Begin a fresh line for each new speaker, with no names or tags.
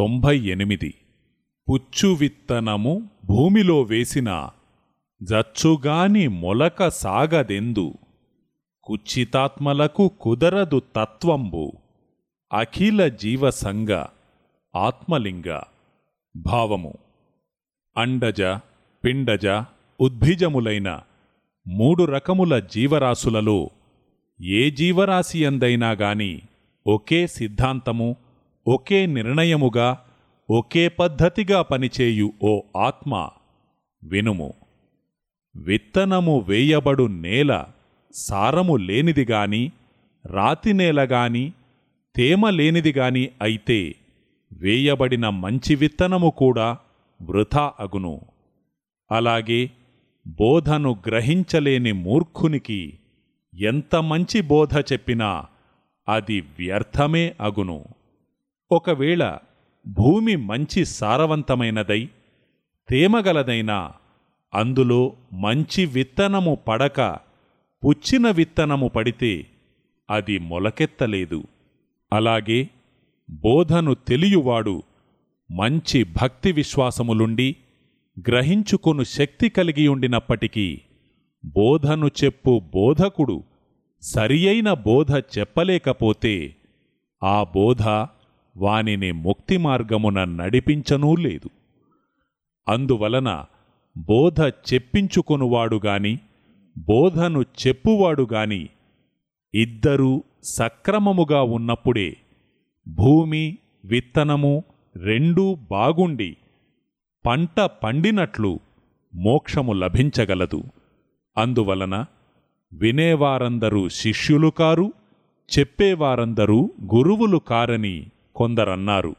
తొంభై ఎనిమిది పుచ్చు విత్తనము భూమిలో వేసిన జచ్చుగాని మొలక సాగదెందు. కుచ్చితాత్మలకు కుదరదు తత్వంబు. అఖిల జీవసంగ ఆత్మలింగ భావము. అండజ పిండజ ఉద్భిజములైన మూడు రకముల జీవరాశులలో ఏ జీవరాశి ఎందైనా గాని ఒకే సిద్ధాంతము ఒకే నిర్ణయముగా ఒకే పద్ధతిగా పనిచేయు ఓ ఆత్మ. వినుము. విత్తనము వేయబడు నేల సారము లేనిదిగాని రాతినేలగాని తేమ లేనిదిగాని అయితే వేయబడిన మంచి విత్తనము కూడా వృథా అగును. అలాగే బోధను గ్రహించలేని మూర్ఖునికి ఎంత మంచి బోధ చెప్పినా అది వ్యర్థమే అగును. ఒకవేళ భూమి మంచి సారవంతమైనదై తేమగలదైనా అందులో మంచి విత్తనము పడక పుచ్చిన విత్తనము పడితే అది మొలకెత్తలేదు. అలాగే బోధను తెలియవాడు మంచి భక్తి విశ్వాసములుండి గ్రహించుకొను శక్తి కలిగి ఉండినప్పటికీ బోధను చెప్పు బోధకుడు సరియైన బోధ చెప్పలేకపోతే ఆ బోధ వానిని ముక్తి మార్గమున నడిపించనూ లేదు. అందువలన బోధ చెప్పించుకొనువాడుగాని బోధను చెప్పువాడుగాని ఇద్దరూ సక్రమముగా ఉన్నప్పుడే భూమి విత్తనము రెండూ బాగుండి పంట పండినట్లు మోక్షము లభించగలదు. అందువలన వినేవారందరూ శిష్యులు కారు చెప్పేవారందరూ గురువులు కారని కొందరన్నారు.